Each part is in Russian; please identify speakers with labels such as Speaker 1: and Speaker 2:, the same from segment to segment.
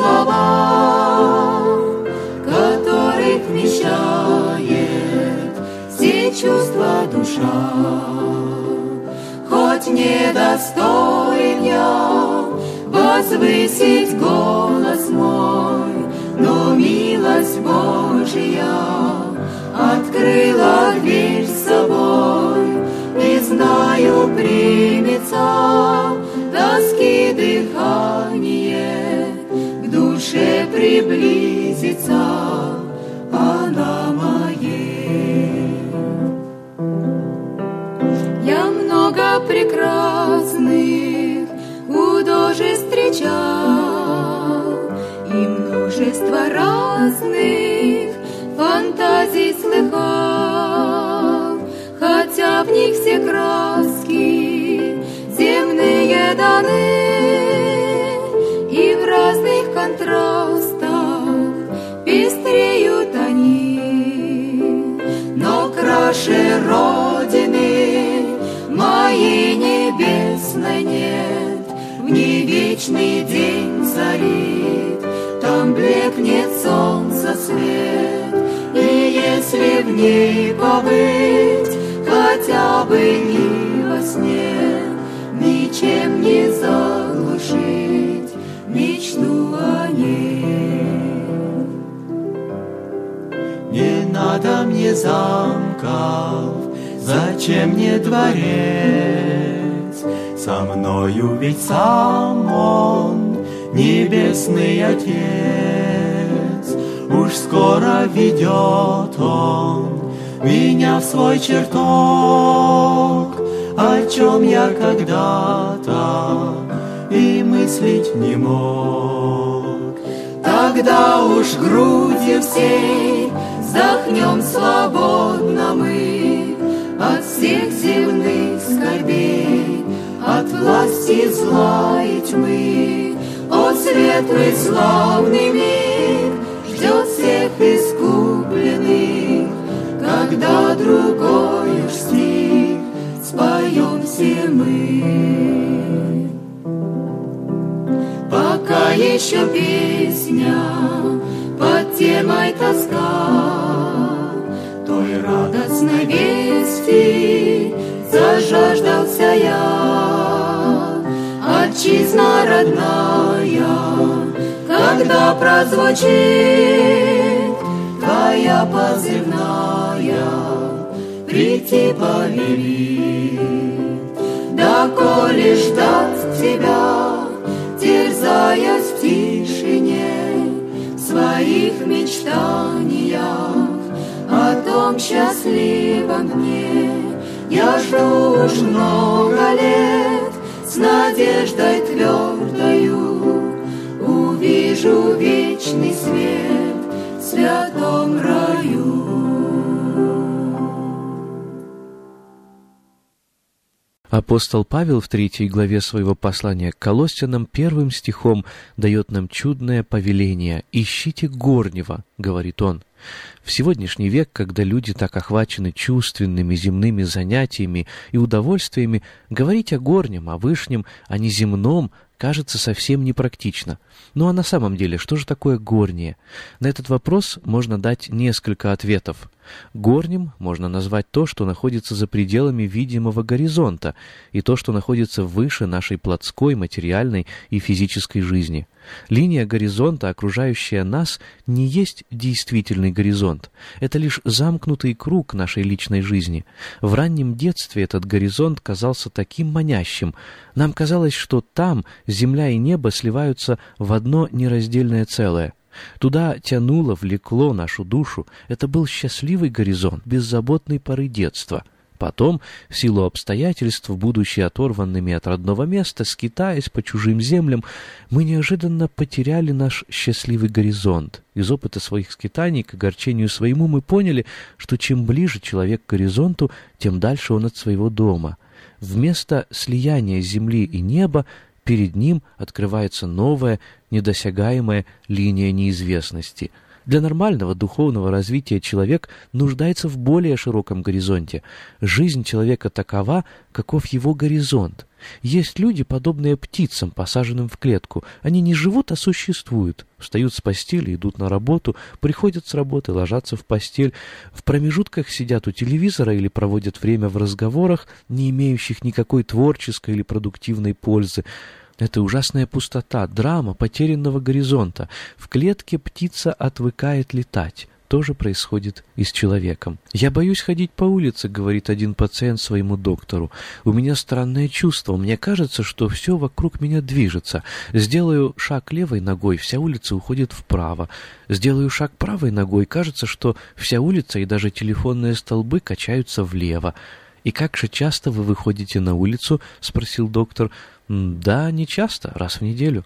Speaker 1: Слова, Которых вмещает все чувства душа. Хоть недостоин я возвысить голос мой, но милость Божья открыла дверь с собой, и знаю примется разных фантазий слыхал. Хотя в них все краски земные даны И в разных контрастах пестреют они. Но краше Родины моей небесной нет, В ней вечный день царит, там блекнет солнце свет. И если в ней побыть, хотя бы и во сне, Ничем не заглушить мечту о ней.
Speaker 2: Не надо мне замков, зачем мне дворец? Со мною ведь сам он, небесный Отец. Уж скоро ведет он меня в свой чертог, О чем я когда-то и мыслить не мог.
Speaker 1: Тогда уж грудью всей вздохнем свободно мы От всех земных скорбей, от власти зла и тьмы. О, светлый славный мир ждет всех искупленных, Когда другой уж стих споем все мы. Пока еще песня под темой тоска Той радостной вести зажаждался я Отчизна родная, когда прозвучит Твоя позывная, прийти повели Доколе ждать тебя терзаясь в тишине, своих мечтаниях о том счастливом дне. Я жду уж много лет с надеждой твердою, вижу вечный свет в святом раю.
Speaker 3: Апостол Павел в третьей главе своего послания к Колостянам первым стихом дает нам чудное повеление «Ищите горнего», — говорит он. В сегодняшний век, когда люди так охвачены чувственными земными занятиями и удовольствиями, говорить о горнем, о вышнем, а о неземном кажется совсем непрактично. Ну а на самом деле, что же такое горнее? На этот вопрос можно дать несколько ответов. Горнем можно назвать то, что находится за пределами видимого горизонта, и то, что находится выше нашей плотской, материальной и физической жизни. Линия горизонта, окружающая нас, не есть действительный горизонт. Это лишь замкнутый круг нашей личной жизни. В раннем детстве этот горизонт казался таким манящим. Нам казалось, что там земля и небо сливаются в одно нераздельное целое. Туда тянуло, влекло нашу душу. Это был счастливый горизонт, беззаботной поры детства. Потом, в силу обстоятельств, будучи оторванными от родного места, скитаясь по чужим землям, мы неожиданно потеряли наш счастливый горизонт. Из опыта своих скитаний к огорчению своему мы поняли, что чем ближе человек к горизонту, тем дальше он от своего дома. Вместо слияния земли и неба перед ним открывается новая, недосягаемая линия неизвестности. Для нормального духовного развития человек нуждается в более широком горизонте. Жизнь человека такова, каков его горизонт. Есть люди, подобные птицам, посаженным в клетку. Они не живут, а существуют. Встают с постели, идут на работу, приходят с работы, ложатся в постель. В промежутках сидят у телевизора или проводят время в разговорах, не имеющих никакой творческой или продуктивной пользы. Это ужасная пустота, драма потерянного горизонта. В клетке птица отвыкает летать. То же происходит и с человеком. «Я боюсь ходить по улице», — говорит один пациент своему доктору. «У меня странное чувство. Мне кажется, что все вокруг меня движется. Сделаю шаг левой ногой, вся улица уходит вправо. Сделаю шаг правой ногой, кажется, что вся улица и даже телефонные столбы качаются влево. «И как же часто вы выходите на улицу?» — спросил доктор. «Да, не часто, раз в неделю».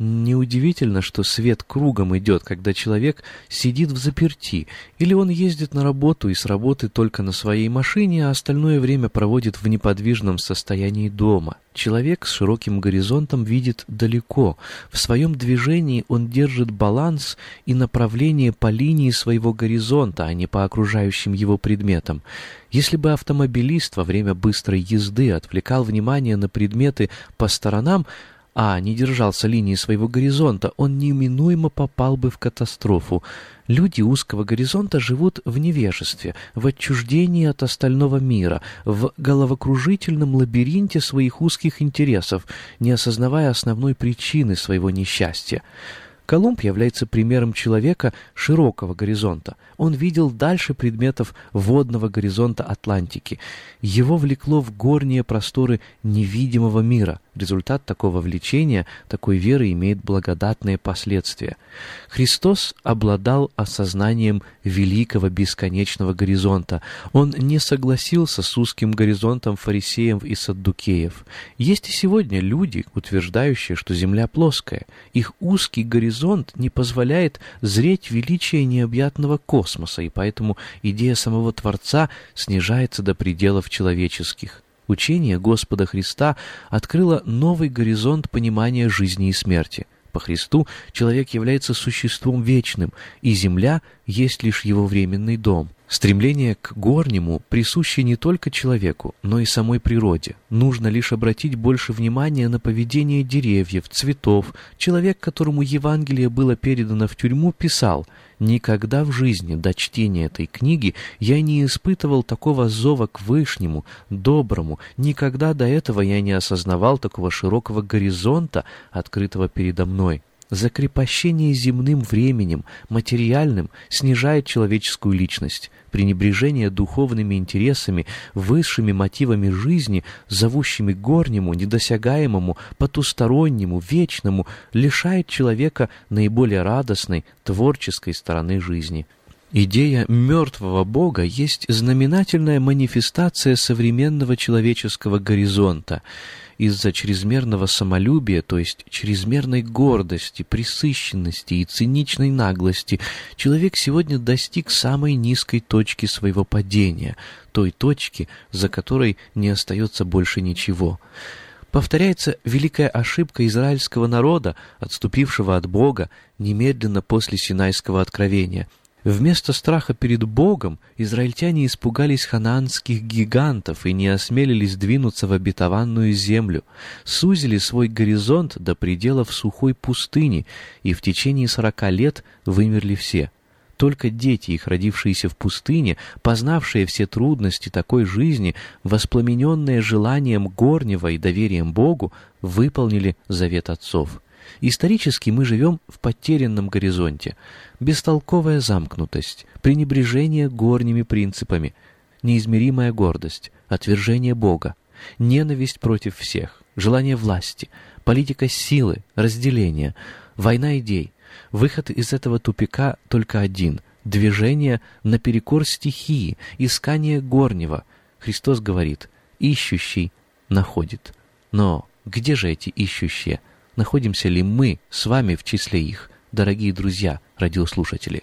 Speaker 3: Неудивительно, что свет кругом идет, когда человек сидит в заперти, или он ездит на работу и с работы только на своей машине, а остальное время проводит в неподвижном состоянии дома. Человек с широким горизонтом видит далеко. В своем движении он держит баланс и направление по линии своего горизонта, а не по окружающим его предметам. Если бы автомобилист во время быстрой езды отвлекал внимание на предметы по сторонам, а не держался линии своего горизонта, он неминуемо попал бы в катастрофу. Люди узкого горизонта живут в невежестве, в отчуждении от остального мира, в головокружительном лабиринте своих узких интересов, не осознавая основной причины своего несчастья. Колумб является примером человека широкого горизонта. Он видел дальше предметов водного горизонта Атлантики. Его влекло в горние просторы невидимого мира. Результат такого влечения, такой веры имеет благодатные последствия. Христос обладал осознанием великого бесконечного горизонта. Он не согласился с узким горизонтом фарисеев и саддукеев. Есть и сегодня люди, утверждающие, что Земля плоская. Их узкий горизонт не позволяет зреть величие необъятного космоса, и поэтому идея самого Творца снижается до пределов человеческих. Учение Господа Христа открыло новый горизонт понимания жизни и смерти. По Христу человек является существом вечным, и земля есть лишь его временный дом. Стремление к горнему присуще не только человеку, но и самой природе. Нужно лишь обратить больше внимания на поведение деревьев, цветов. Человек, которому Евангелие было передано в тюрьму, писал «Никогда в жизни до чтения этой книги я не испытывал такого зова к Вышнему, доброму, никогда до этого я не осознавал такого широкого горизонта, открытого передо мной». Закрепощение земным временем, материальным, снижает человеческую личность. Пренебрежение духовными интересами, высшими мотивами жизни, зовущими горнему, недосягаемому, потустороннему, вечному, лишает человека наиболее радостной, творческой стороны жизни. Идея мертвого Бога есть знаменательная манифестация современного человеческого горизонта. Из-за чрезмерного самолюбия, то есть чрезмерной гордости, присыщенности и циничной наглости, человек сегодня достиг самой низкой точки своего падения, той точки, за которой не остается больше ничего. Повторяется великая ошибка израильского народа, отступившего от Бога немедленно после Синайского откровения – Вместо страха перед Богом израильтяне испугались ханаанских гигантов и не осмелились двинуться в обетованную землю, сузили свой горизонт до пределов сухой пустыни и в течение сорока лет вымерли все. Только дети их, родившиеся в пустыне, познавшие все трудности такой жизни, воспламененные желанием горнего и доверием Богу, выполнили завет отцов. Исторически мы живем в потерянном горизонте. Бестолковая замкнутость, пренебрежение горними принципами, неизмеримая гордость, отвержение Бога, ненависть против всех, желание власти, политика силы, разделения, война идей. Выход из этого тупика только один — движение наперекор стихии, искание горнего. Христос говорит «ищущий находит». Но где же эти ищущие? Находимся ли мы с вами в числе их, дорогие друзья, радиослушатели.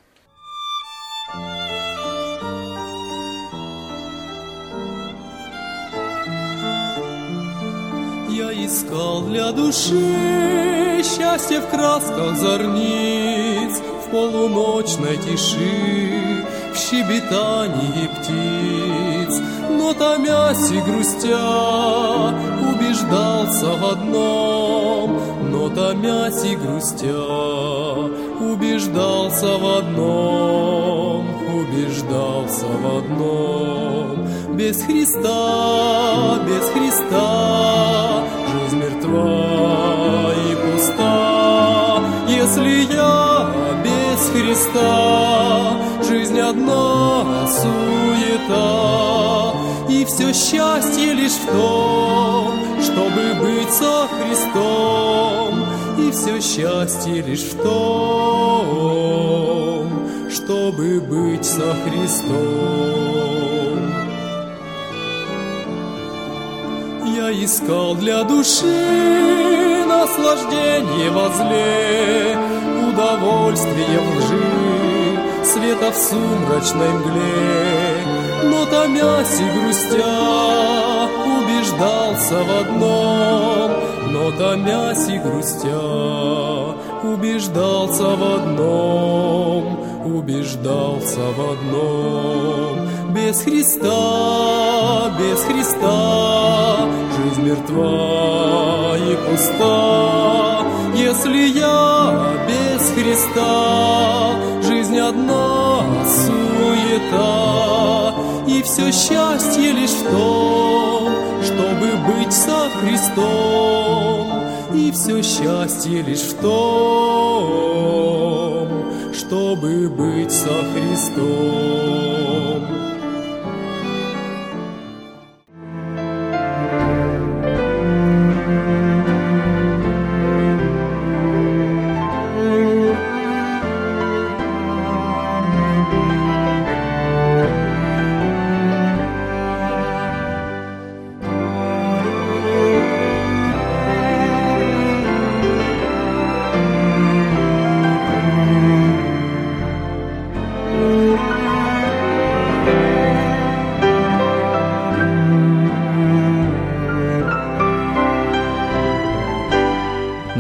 Speaker 4: Я искал для души счастье в красках зорниц, в полуночной тиши, в щебетании птиц, но томясь и грустя, убеждался в одном, но томясь и грустя, убеждался в одном, убеждался в одном. Без Христа, без Христа, жизнь мертва и пуста. Если я без Христа, жизнь одна суета, и все счастье лишь в том, чтобы быть со Христом, и все счастье лишь в том, чтобы быть со Христом. Я искал для души наслаждение возле, удовольствие в лжи, света в сумрачной мгле, но томясь и грустя, убеждался в одном, но томясь и грустя, убеждался в одном, убеждался в одном. Без Христа, без Христа, жизнь мертва и пуста. Если я без Христа, суета, и все счастье лишь в том, чтобы быть со Христом, и все счастье лишь в том, чтобы быть со Христом.